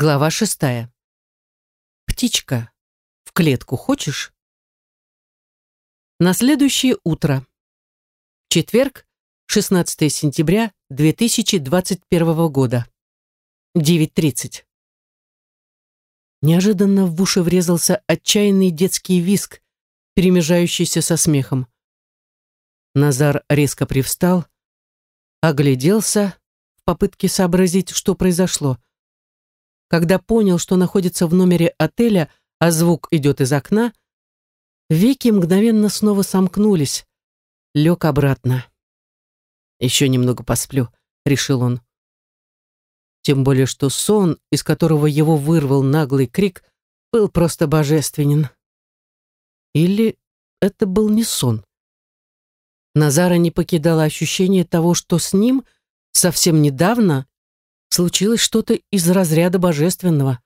Глава шестая. Птичка, в клетку хочешь? На следующее утро. Четверг, 16 сентября 2021 года. 9.30. Неожиданно в уши врезался отчаянный детский виск, перемежающийся со смехом. Назар резко привстал, огляделся в попытке сообразить, что произошло. Когда понял, что находится в номере отеля, а звук идет из окна, веки мгновенно снова сомкнулись. Лег обратно. «Еще немного посплю», — решил он. Тем более, что сон, из которого его вырвал наглый крик, был просто божественен. Или это был не сон? Назара не покидало ощущение того, что с ним совсем недавно случилось что-то из разряда божественного.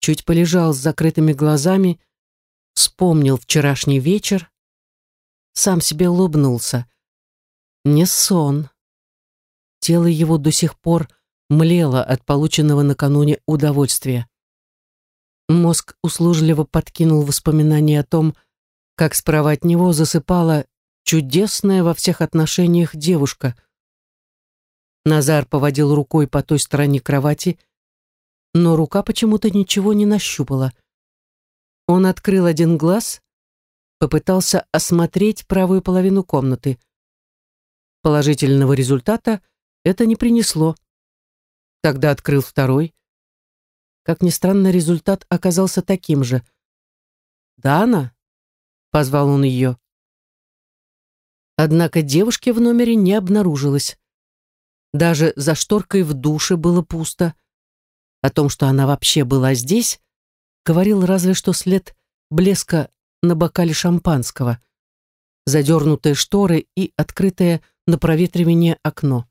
Чуть полежал с закрытыми глазами, вспомнил вчерашний вечер, сам себе улыбнулся. Не сон. Тело его до сих пор млело от полученного накануне удовольствия. Мозг услужливо подкинул воспоминания о том, как справа от него засыпала чудесная во всех отношениях девушка — Назар поводил рукой по той стороне кровати, но рука почему-то ничего не нащупала. Он открыл один глаз, попытался осмотреть правую половину комнаты. Положительного результата это не принесло. Тогда открыл второй. Как ни странно, результат оказался таким же. «Дана?» — позвал он ее. Однако девушки в номере не обнаружилось. Даже за шторкой в душе было пусто. О том, что она вообще была здесь, говорил разве что след блеска на бокале шампанского, задернутые шторы и открытое на проветривание окно.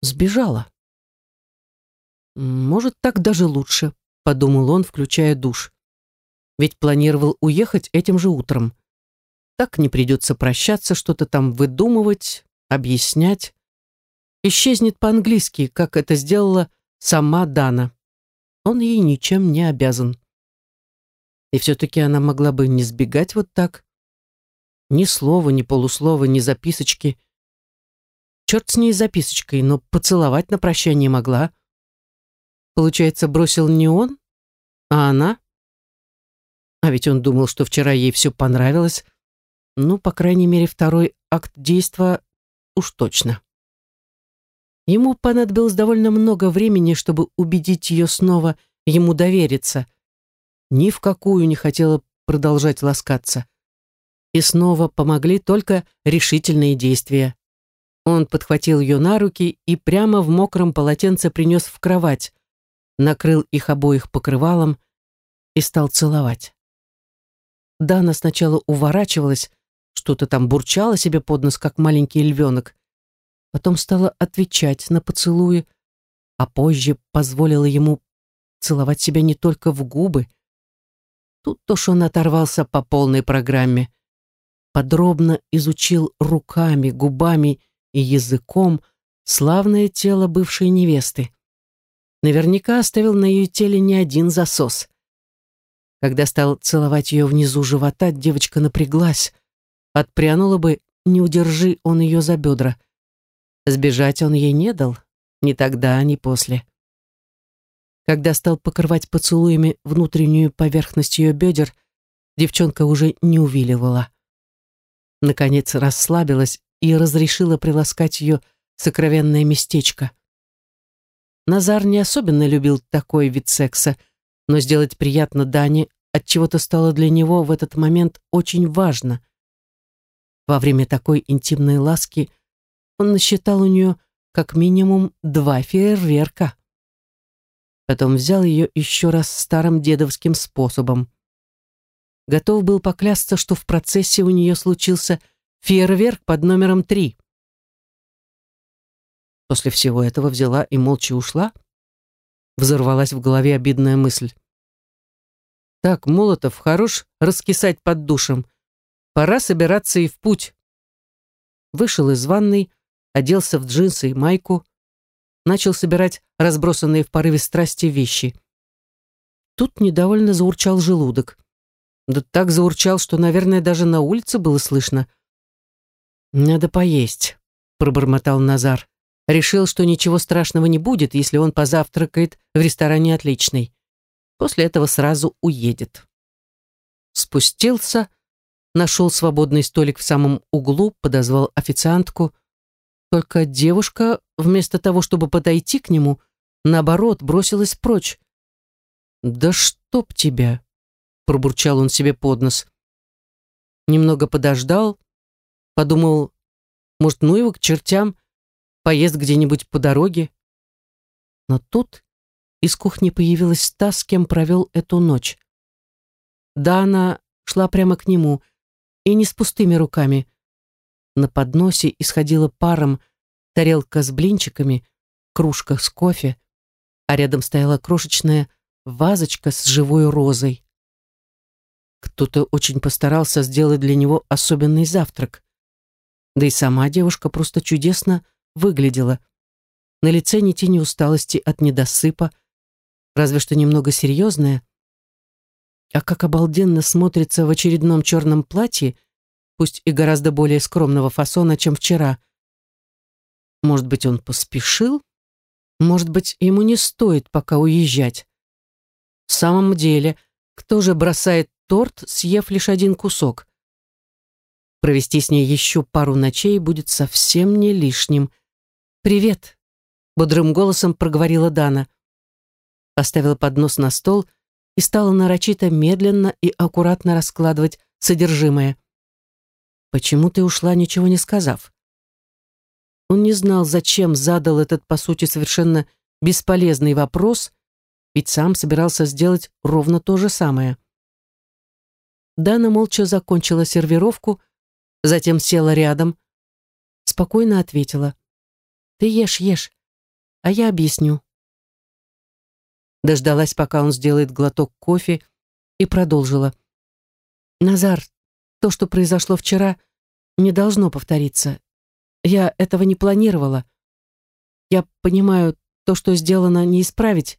Сбежала. «Может, так даже лучше», — подумал он, включая душ. Ведь планировал уехать этим же утром. Так не придется прощаться, что-то там выдумывать, объяснять исчезнет по-английски, как это сделала сама Дана. Он ей ничем не обязан. И все-таки она могла бы не сбегать вот так. Ни слова, ни полуслова, ни записочки. Черт с ней записочкой, но поцеловать на прощание могла. Получается, бросил не он, а она? А ведь он думал, что вчера ей все понравилось. Ну, по крайней мере, второй акт действа уж точно. Ему понадобилось довольно много времени, чтобы убедить ее снова ему довериться. Ни в какую не хотела продолжать ласкаться. И снова помогли только решительные действия. Он подхватил ее на руки и прямо в мокром полотенце принес в кровать, накрыл их обоих покрывалом и стал целовать. Дана сначала уворачивалась, что-то там бурчала себе под нос, как маленький львенок, потом стала отвечать на поцелуи, а позже позволила ему целовать себя не только в губы. Тут уж он оторвался по полной программе. Подробно изучил руками, губами и языком славное тело бывшей невесты. Наверняка оставил на ее теле не один засос. Когда стал целовать ее внизу живота, девочка напряглась. Отпрянула бы, не удержи он ее за бедра. Сбежать он ей не дал, ни тогда, ни после. Когда стал покрывать поцелуями внутреннюю поверхность ее бедер, девчонка уже не увиливала. Наконец расслабилась и разрешила приласкать ее сокровенное местечко. Назар не особенно любил такой вид секса, но сделать приятно Дане от чего то стало для него в этот момент очень важно. Во время такой интимной ласки – он насчитал у нее как минимум два фейерверка. Потом взял ее еще раз старым дедовским способом. Готов был поклясться, что в процессе у нее случился фейерверк под номером три. После всего этого взяла и молча ушла. Взорвалась в голове обидная мысль. Так, Молотов, хорош раскисать под душем. Пора собираться и в путь. Вышел из ванной, оделся в джинсы и майку, начал собирать разбросанные в порыве страсти вещи. Тут недовольно заурчал желудок. Да так заурчал, что, наверное, даже на улице было слышно. «Надо поесть», — пробормотал Назар. Решил, что ничего страшного не будет, если он позавтракает в ресторане «Отличный». После этого сразу уедет. Спустился, нашел свободный столик в самом углу, подозвал официантку. Только девушка, вместо того, чтобы подойти к нему, наоборот, бросилась прочь. «Да чтоб тебя!» — пробурчал он себе под нос. Немного подождал, подумал, может, ну его к чертям, поест где-нибудь по дороге. Но тут из кухни появилась та, с кем провел эту ночь. Да, она шла прямо к нему, и не с пустыми руками. На подносе исходила паром тарелка с блинчиками, кружка с кофе, а рядом стояла крошечная вазочка с живой розой. Кто-то очень постарался сделать для него особенный завтрак. Да и сама девушка просто чудесно выглядела. На лице ни тени усталости от недосыпа, разве что немного серьезная. А как обалденно смотрится в очередном черном платье, пусть и гораздо более скромного фасона, чем вчера. Может быть, он поспешил? Может быть, ему не стоит пока уезжать? В самом деле, кто же бросает торт, съев лишь один кусок? Провести с ней еще пару ночей будет совсем не лишним. «Привет», — бодрым голосом проговорила Дана. Поставила поднос на стол и стала нарочито медленно и аккуратно раскладывать содержимое. «Почему ты ушла, ничего не сказав?» Он не знал, зачем задал этот, по сути, совершенно бесполезный вопрос, ведь сам собирался сделать ровно то же самое. Дана молча закончила сервировку, затем села рядом, спокойно ответила. «Ты ешь, ешь, а я объясню». Дождалась, пока он сделает глоток кофе, и продолжила. «Назар, то, что произошло вчера, не должно повториться. Я этого не планировала. Я понимаю, то, что сделано, не исправить,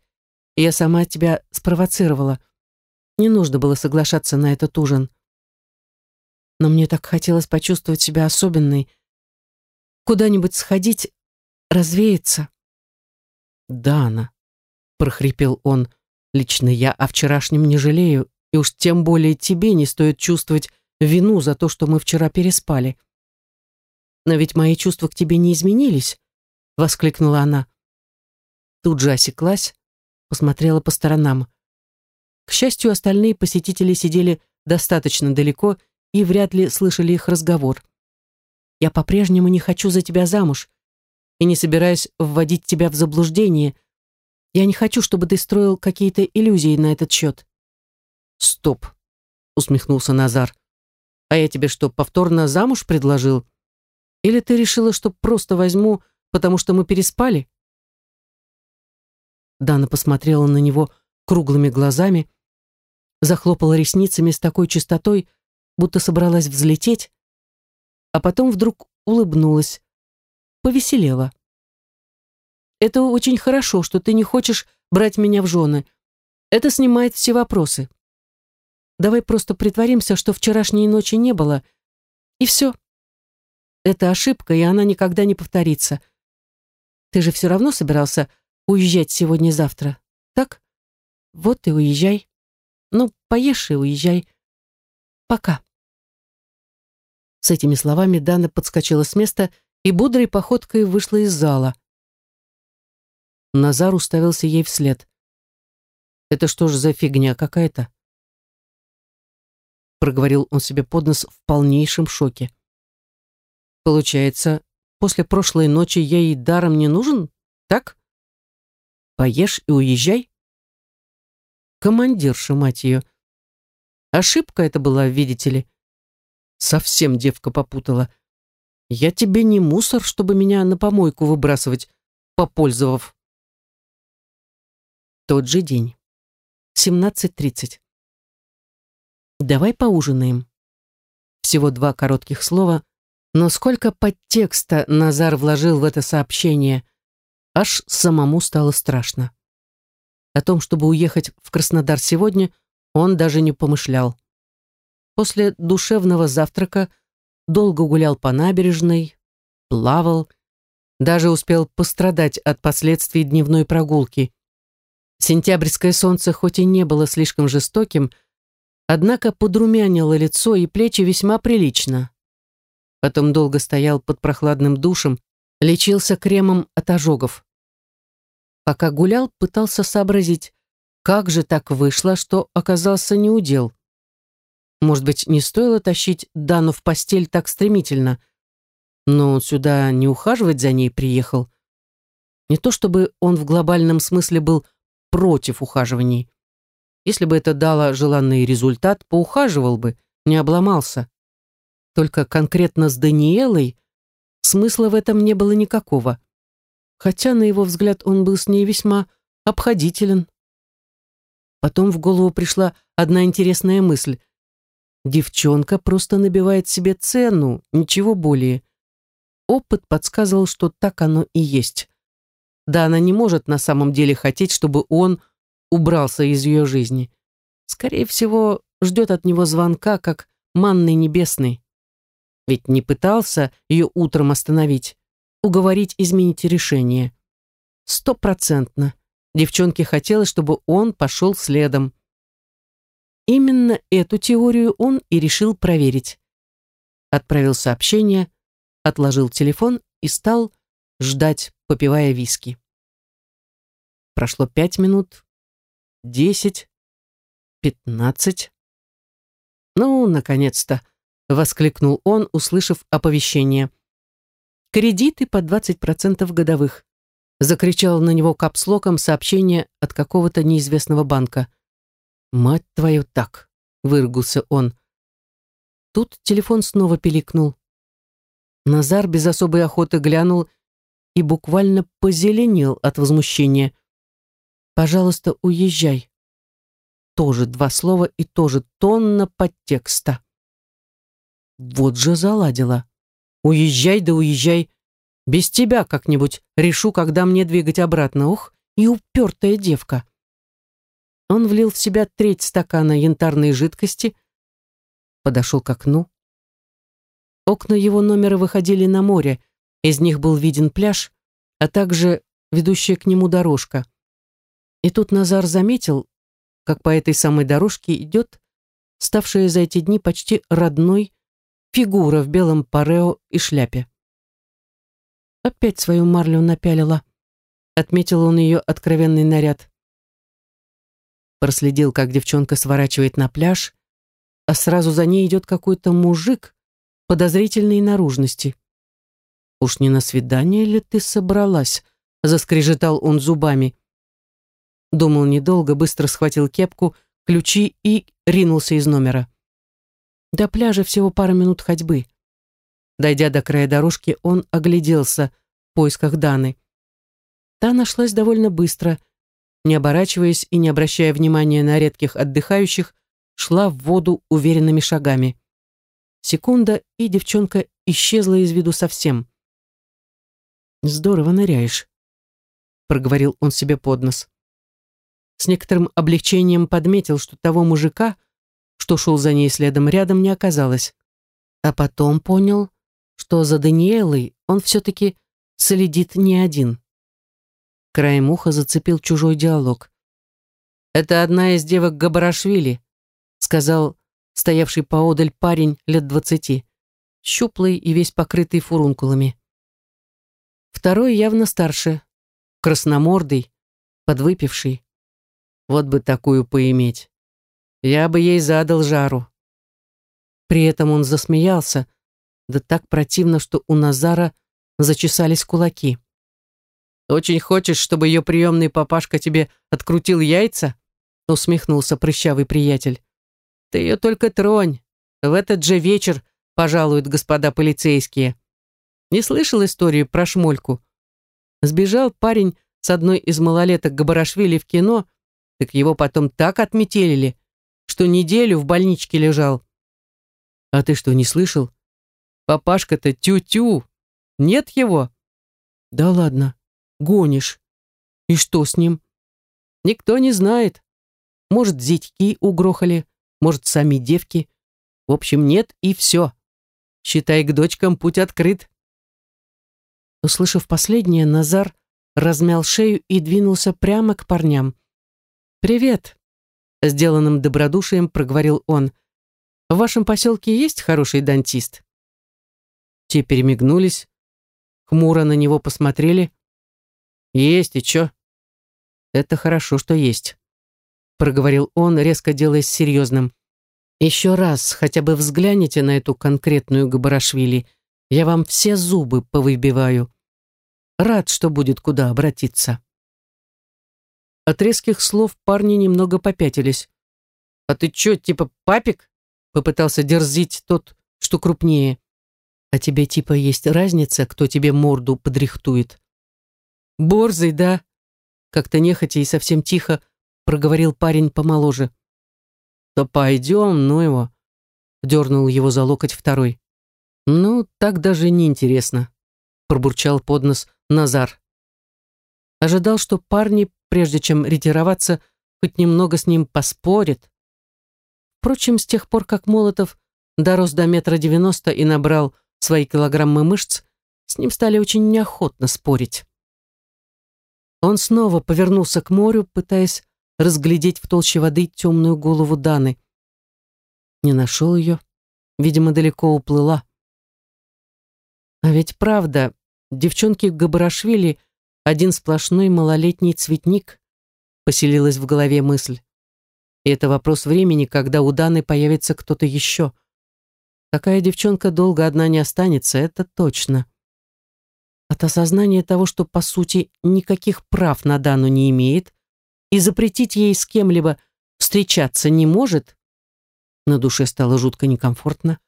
я сама тебя спровоцировала. Не нужно было соглашаться на этот ужин но мне так хотелось почувствовать себя особенной. Куда-нибудь сходить, развеяться. «Дана», — прохрипел он, — «лично я о вчерашнем не жалею, и уж тем более тебе не стоит чувствовать вину за то, что мы вчера переспали». «Но ведь мои чувства к тебе не изменились», — воскликнула она. Тут же осеклась, посмотрела по сторонам. К счастью, остальные посетители сидели достаточно далеко и вряд ли слышали их разговор. «Я по-прежнему не хочу за тебя замуж и не собираюсь вводить тебя в заблуждение. Я не хочу, чтобы ты строил какие-то иллюзии на этот счет». «Стоп», — усмехнулся Назар. «А я тебе что, повторно замуж предложил? Или ты решила, что просто возьму, потому что мы переспали?» Дана посмотрела на него круглыми глазами, захлопала ресницами с такой чистотой, будто собралась взлететь, а потом вдруг улыбнулась, повеселела. «Это очень хорошо, что ты не хочешь брать меня в жены. Это снимает все вопросы. Давай просто притворимся, что вчерашней ночи не было, и все. Это ошибка, и она никогда не повторится. Ты же все равно собирался уезжать сегодня-завтра, так? Вот и уезжай. Ну, поешь и уезжай. Пока. С этими словами Дана подскочила с места и бодрой походкой вышла из зала. Назар уставился ей вслед. «Это что ж за фигня какая-то?» Проговорил он себе под нос в полнейшем шоке. «Получается, после прошлой ночи я ей даром не нужен, так? Поешь и уезжай?» Командирша, мать ее. Ошибка это была, видите ли. Совсем девка попутала. Я тебе не мусор, чтобы меня на помойку выбрасывать, попользовав. Тот же день. 17.30. Давай поужинаем. Всего два коротких слова, но сколько подтекста Назар вложил в это сообщение. аж самому стало страшно. О том, чтобы уехать в Краснодар сегодня, он даже не помышлял. После душевного завтрака долго гулял по набережной, плавал, даже успел пострадать от последствий дневной прогулки. Сентябрьское солнце хоть и не было слишком жестоким, однако подрумянило лицо и плечи весьма прилично. Потом долго стоял под прохладным душем, лечился кремом от ожогов. Пока гулял, пытался сообразить, как же так вышло, что оказался неудел. Может быть, не стоило тащить Дану в постель так стремительно, но он сюда не ухаживать за ней приехал. Не то чтобы он в глобальном смысле был против ухаживаний. Если бы это дало желанный результат, поухаживал бы, не обломался. Только конкретно с Даниэлой смысла в этом не было никакого. Хотя, на его взгляд, он был с ней весьма обходителен. Потом в голову пришла одна интересная мысль. Девчонка просто набивает себе цену, ничего более. Опыт подсказывал, что так оно и есть. Да, она не может на самом деле хотеть, чтобы он убрался из ее жизни. Скорее всего, ждет от него звонка, как манный небесный. Ведь не пытался ее утром остановить, уговорить изменить решение. Стопроцентно. Девчонке хотелось, чтобы он пошел следом. Именно эту теорию он и решил проверить. Отправил сообщение, отложил телефон и стал ждать, попивая виски. Прошло пять минут, десять, пятнадцать. «Ну, наконец-то!» — воскликнул он, услышав оповещение. «Кредиты по 20% годовых», — закричал на него капслоком сообщение от какого-то неизвестного банка. «Мать твою так!» — выругался он. Тут телефон снова пиликнул. Назар без особой охоты глянул и буквально позеленел от возмущения. «Пожалуйста, уезжай». Тоже два слова и тоже тонна подтекста. Вот же заладила. «Уезжай да уезжай. Без тебя как-нибудь решу, когда мне двигать обратно. Ух, и упертая девка». Он влил в себя треть стакана янтарной жидкости, подошел к окну, Окна его номера выходили на море, из них был виден пляж, а также ведущая к нему дорожка. И тут Назар заметил, как по этой самой дорожке идет ставшая за эти дни почти родной фигура в белом парео и шляпе. Опять свою марлю напялила. Отметил он ее откровенный наряд. Проследил, как девчонка сворачивает на пляж, а сразу за ней идет какой-то мужик подозрительной наружности. «Уж не на свидание ли ты собралась?» — заскрежетал он зубами. Думал недолго, быстро схватил кепку, ключи и ринулся из номера. До пляжа всего пара минут ходьбы. Дойдя до края дорожки, он огляделся в поисках Даны. Та нашлась довольно быстро, не оборачиваясь и не обращая внимания на редких отдыхающих, шла в воду уверенными шагами. Секунда, и девчонка исчезла из виду совсем. «Здорово ныряешь», — проговорил он себе под нос. С некоторым облегчением подметил, что того мужика, что шел за ней следом рядом, не оказалось. А потом понял, что за Даниэлой он все-таки следит не один. Краем уха зацепил чужой диалог. «Это одна из девок Габарашвили», — сказал стоявший поодаль парень лет двадцати, щуплый и весь покрытый фурункулами. Второй явно старше, красномордый, подвыпивший. Вот бы такую поиметь. Я бы ей задал жару. При этом он засмеялся, да так противно, что у Назара зачесались кулаки. «Очень хочешь, чтобы ее приемный папашка тебе открутил яйца?» усмехнулся прыщавый приятель. Ты ее только тронь. В этот же вечер пожалуют господа полицейские. Не слышал историю про шмольку? Сбежал парень с одной из малолеток Габарашвили в кино, так его потом так отметелили, что неделю в больничке лежал. А ты что, не слышал? Папашка-то тю-тю. Нет его? Да ладно. Гонишь. И что с ним? Никто не знает. Может, зятьки угрохали, может, сами девки. В общем, нет и все. Считай, к дочкам путь открыт. Услышав последнее, Назар размял шею и двинулся прямо к парням. «Привет!» — сделанным добродушием проговорил он. «В вашем поселке есть хороший дантист?» Те перемигнулись, хмуро на него посмотрели. «Есть, и чё?» «Это хорошо, что есть», — проговорил он, резко делаясь серьезным. «Еще раз хотя бы взгляните на эту конкретную Габарашвили, я вам все зубы повыбиваю. Рад, что будет куда обратиться». От резких слов парни немного попятились. «А ты чё, типа папик?» — попытался дерзить тот, что крупнее. «А тебе типа есть разница, кто тебе морду подрихтует?» «Борзый, да?» Как-то нехотя и совсем тихо проговорил парень помоложе. «Да пойдем, ну его!» Дернул его за локоть второй. «Ну, так даже не интересно», пробурчал под нос Назар. Ожидал, что парни, прежде чем ретироваться, хоть немного с ним поспорят. Впрочем, с тех пор, как Молотов дорос до метра девяносто и набрал свои килограммы мышц, с ним стали очень неохотно спорить. Он снова повернулся к морю, пытаясь разглядеть в толще воды темную голову Даны. Не нашел ее, видимо, далеко уплыла. А ведь правда, девчонки Габарашвили один сплошной малолетний цветник, поселилась в голове мысль. И это вопрос времени, когда у Даны появится кто-то еще. Такая девчонка долго одна не останется, это точно. От осознания того, что, по сути, никаких прав на Дану не имеет и запретить ей с кем-либо встречаться не может, на душе стало жутко некомфортно.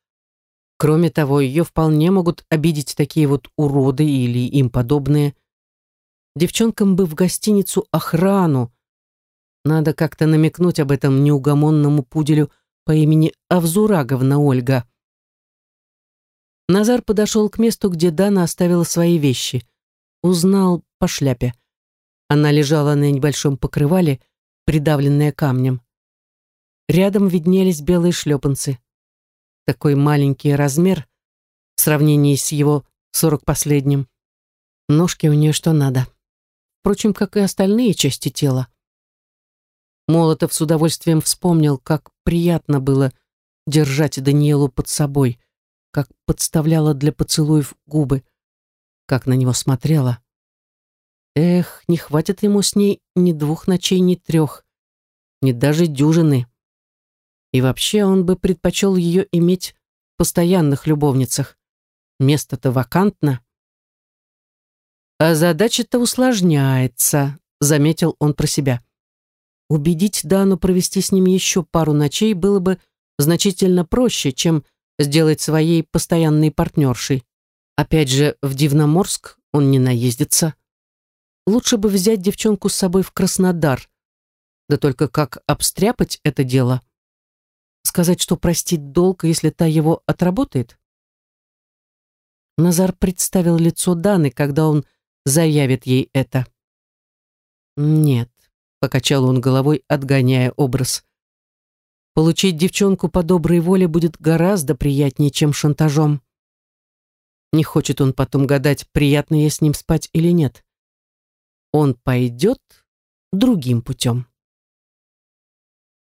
Кроме того, ее вполне могут обидеть такие вот уроды или им подобные. Девчонкам бы в гостиницу охрану. Надо как-то намекнуть об этом неугомонному пуделю по имени Авзураговна Ольга. Назар подошел к месту, где Дана оставила свои вещи. Узнал по шляпе. Она лежала на небольшом покрывале, придавленная камнем. Рядом виднелись белые шлепанцы. Такой маленький размер в сравнении с его сорок последним. Ножки у нее что надо. Впрочем, как и остальные части тела. Молотов с удовольствием вспомнил, как приятно было держать Даниэлу под собой, как подставляла для поцелуев губы, как на него смотрела. Эх, не хватит ему с ней ни двух ночей, ни трех, ни даже дюжины. И вообще он бы предпочел ее иметь в постоянных любовницах. Место-то вакантно. А задача-то усложняется, заметил он про себя. Убедить Дану провести с ним еще пару ночей было бы значительно проще, чем сделать своей постоянной партнершей. Опять же, в Дивноморск он не наездится. Лучше бы взять девчонку с собой в Краснодар. Да только как обстряпать это дело? Сказать, что простит долг, если та его отработает? Назар представил лицо Даны, когда он заявит ей это. «Нет», — покачал он головой, отгоняя образ. Получить девчонку по доброй воле будет гораздо приятнее, чем шантажом. Не хочет он потом гадать, приятно ей с ним спать или нет. Он пойдет другим путем.